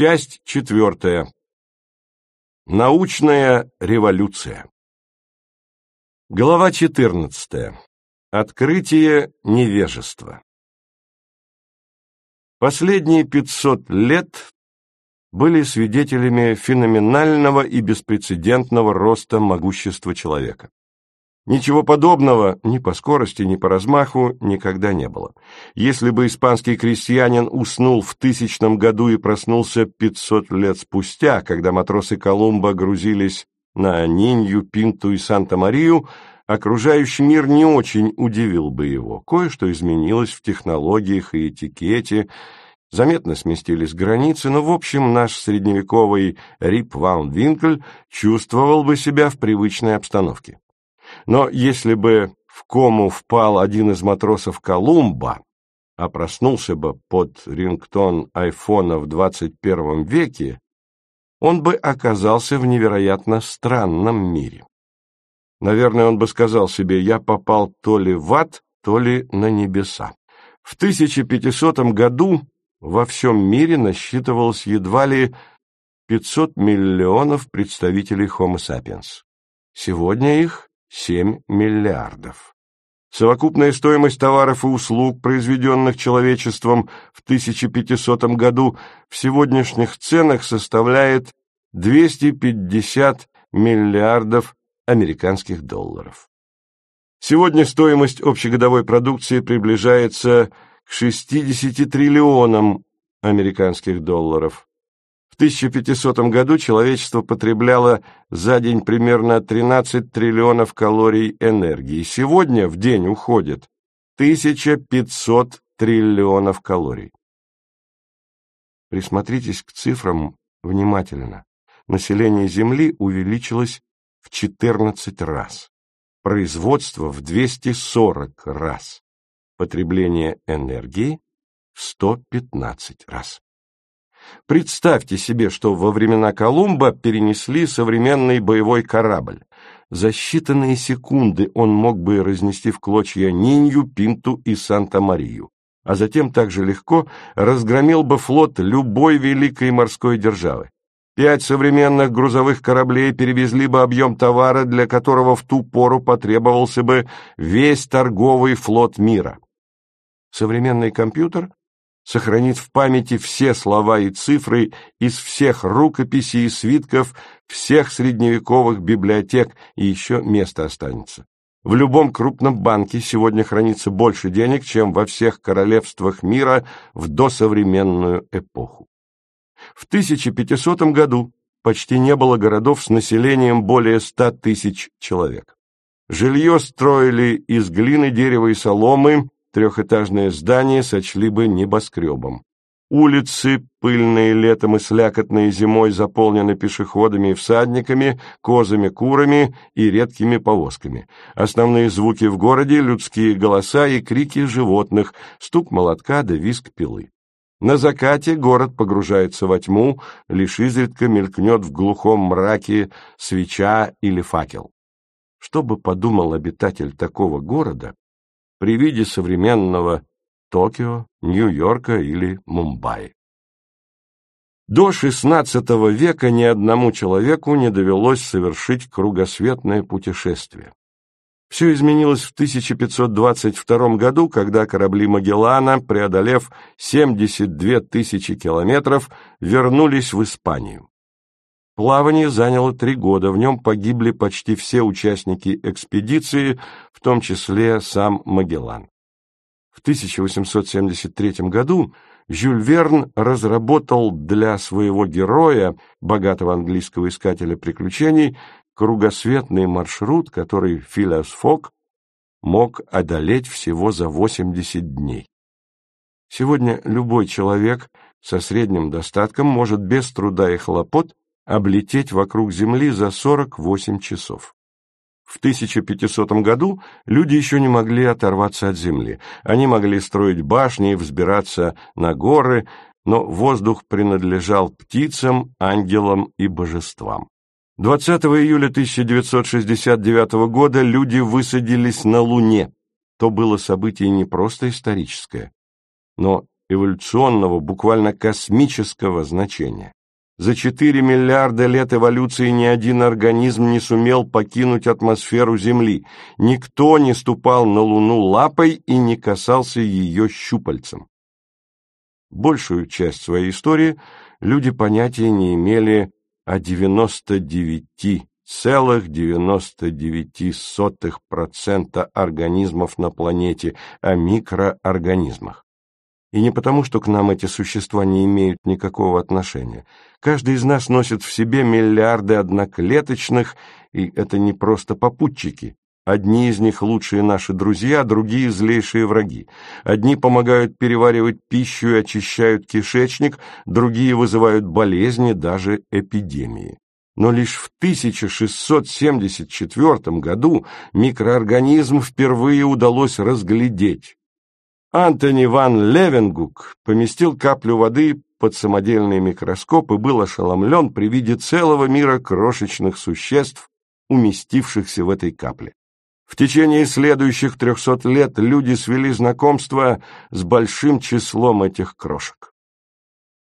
Часть четвертая. Научная революция. Глава четырнадцатая. Открытие невежества. Последние пятьсот лет были свидетелями феноменального и беспрецедентного роста могущества человека. Ничего подобного ни по скорости, ни по размаху никогда не было. Если бы испанский крестьянин уснул в тысячном году и проснулся пятьсот лет спустя, когда матросы Колумба грузились на Нинью, Пинту и Санта-Марию, окружающий мир не очень удивил бы его. Кое-что изменилось в технологиях и этикете, заметно сместились границы, но, в общем, наш средневековый Рип Ван Винкль чувствовал бы себя в привычной обстановке. Но если бы в кому впал один из матросов Колумба, а проснулся бы под рингтон айфона в 21 веке, он бы оказался в невероятно странном мире. Наверное, он бы сказал себе, я попал то ли в ад, то ли на небеса. В 1500 году во всем мире насчитывалось едва ли 500 миллионов представителей Homo sapiens. Сегодня их 7 миллиардов. Совокупная стоимость товаров и услуг, произведенных человечеством в 1500 году, в сегодняшних ценах составляет 250 миллиардов американских долларов. Сегодня стоимость общегодовой продукции приближается к 60 триллионам американских долларов. 1500 году человечество потребляло за день примерно 13 триллионов калорий энергии. Сегодня в день уходит 1500 триллионов калорий. Присмотритесь к цифрам внимательно. Население Земли увеличилось в 14 раз, производство в 240 раз, потребление энергии в 115 раз. Представьте себе, что во времена Колумба перенесли современный боевой корабль. За считанные секунды он мог бы разнести в клочья Нинью, Пинту и Санта-Марию, а затем также легко разгромил бы флот любой великой морской державы. Пять современных грузовых кораблей перевезли бы объем товара, для которого в ту пору потребовался бы весь торговый флот мира. Современный компьютер сохранит в памяти все слова и цифры из всех рукописей и свитков всех средневековых библиотек, и еще место останется. В любом крупном банке сегодня хранится больше денег, чем во всех королевствах мира в досовременную эпоху. В 1500 году почти не было городов с населением более 100 тысяч человек. Жилье строили из глины, дерева и соломы, трехэтажное здание сочли бы небоскребом. Улицы, пыльные летом и слякотные зимой, заполнены пешеходами и всадниками, козами, курами и редкими повозками. Основные звуки в городе — людские голоса и крики животных, стук молотка да виск пилы. На закате город погружается во тьму, лишь изредка мелькнет в глухом мраке свеча или факел. Что бы подумал обитатель такого города, при виде современного Токио, Нью-Йорка или Мумбаи. До XVI века ни одному человеку не довелось совершить кругосветное путешествие. Все изменилось в 1522 году, когда корабли Магеллана, преодолев 72 тысячи километров, вернулись в Испанию. Плавание заняло три года, в нем погибли почти все участники экспедиции, в том числе сам Магеллан. В 1873 году Жюль Верн разработал для своего героя, богатого английского искателя приключений, кругосветный маршрут, который Филиас Фок мог одолеть всего за 80 дней. Сегодня любой человек со средним достатком может без труда и хлопот облететь вокруг Земли за 48 часов. В 1500 году люди еще не могли оторваться от Земли. Они могли строить башни и взбираться на горы, но воздух принадлежал птицам, ангелам и божествам. 20 июля 1969 года люди высадились на Луне. То было событие не просто историческое, но эволюционного, буквально космического значения. За 4 миллиарда лет эволюции ни один организм не сумел покинуть атмосферу Земли, никто не ступал на Луну лапой и не касался ее щупальцем. Большую часть своей истории люди понятия не имели о 99,99% организмов на планете, о микроорганизмах. И не потому, что к нам эти существа не имеют никакого отношения. Каждый из нас носит в себе миллиарды одноклеточных, и это не просто попутчики. Одни из них лучшие наши друзья, другие злейшие враги. Одни помогают переваривать пищу и очищают кишечник, другие вызывают болезни, даже эпидемии. Но лишь в 1674 году микроорганизм впервые удалось разглядеть. Антони ван Левенгук поместил каплю воды под самодельный микроскоп и был ошеломлен при виде целого мира крошечных существ, уместившихся в этой капле. В течение следующих трехсот лет люди свели знакомство с большим числом этих крошек.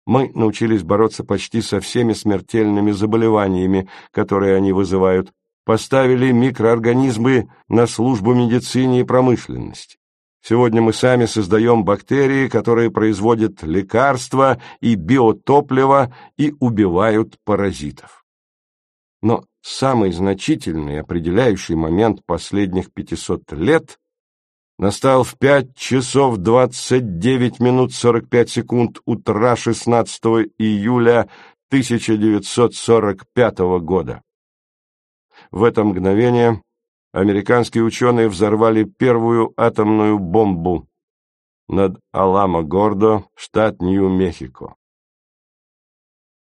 Мы научились бороться почти со всеми смертельными заболеваниями, которые они вызывают, поставили микроорганизмы на службу медицине и промышленности. Сегодня мы сами создаем бактерии, которые производят лекарства и биотопливо и убивают паразитов. Но самый значительный определяющий момент последних 500 лет настал в 5 часов 29 минут 45 секунд утра 16 июля 1945 года. В это мгновение американские ученые взорвали первую атомную бомбу над Аламо-Гордо, штат Нью-Мехико.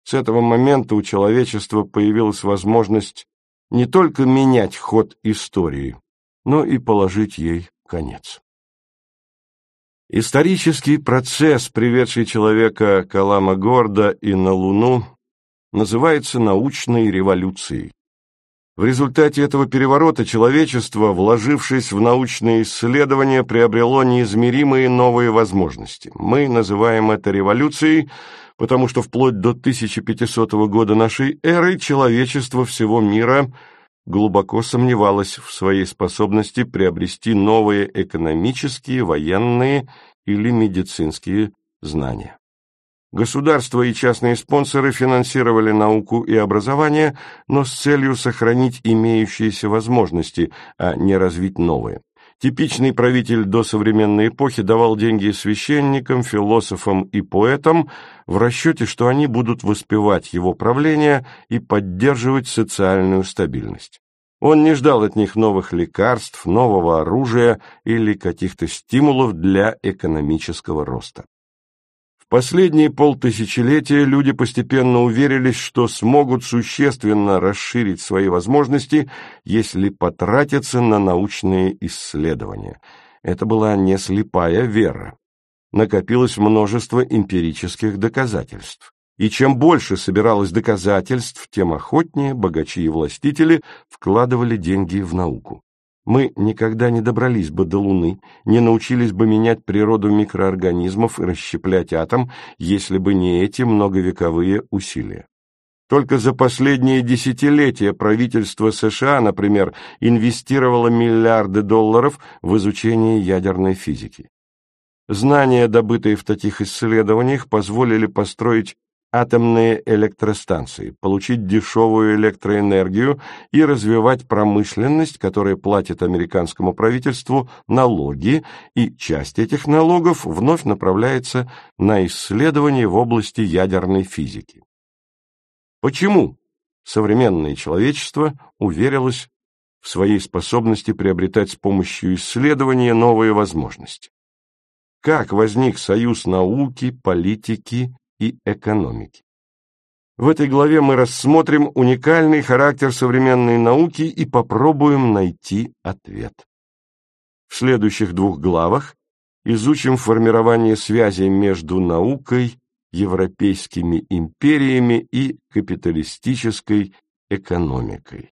С этого момента у человечества появилась возможность не только менять ход истории, но и положить ей конец. Исторический процесс, приведший человека к Аламо-Гордо и на Луну, называется научной революцией. В результате этого переворота человечество, вложившись в научные исследования, приобрело неизмеримые новые возможности. Мы называем это революцией, потому что вплоть до 1500 года нашей эры человечество всего мира глубоко сомневалось в своей способности приобрести новые экономические, военные или медицинские знания. Государства и частные спонсоры финансировали науку и образование, но с целью сохранить имеющиеся возможности, а не развить новые. Типичный правитель до современной эпохи давал деньги священникам, философам и поэтам в расчете, что они будут воспевать его правление и поддерживать социальную стабильность. Он не ждал от них новых лекарств, нового оружия или каких-то стимулов для экономического роста. Последние полтысячелетия люди постепенно уверились, что смогут существенно расширить свои возможности, если потратятся на научные исследования. Это была не слепая вера. Накопилось множество эмпирических доказательств. И чем больше собиралось доказательств, тем охотнее богачи и властители вкладывали деньги в науку. Мы никогда не добрались бы до Луны, не научились бы менять природу микроорганизмов и расщеплять атом, если бы не эти многовековые усилия. Только за последние десятилетия правительство США, например, инвестировало миллиарды долларов в изучение ядерной физики. Знания, добытые в таких исследованиях, позволили построить атомные электростанции, получить дешевую электроэнергию и развивать промышленность, которая платит американскому правительству налоги, и часть этих налогов вновь направляется на исследования в области ядерной физики. Почему современное человечество уверилось в своей способности приобретать с помощью исследования новые возможности? Как возник союз науки, политики и экономики. В этой главе мы рассмотрим уникальный характер современной науки и попробуем найти ответ. В следующих двух главах изучим формирование связи между наукой, европейскими империями и капиталистической экономикой.